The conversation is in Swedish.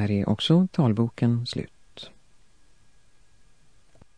Här är också talboken slut.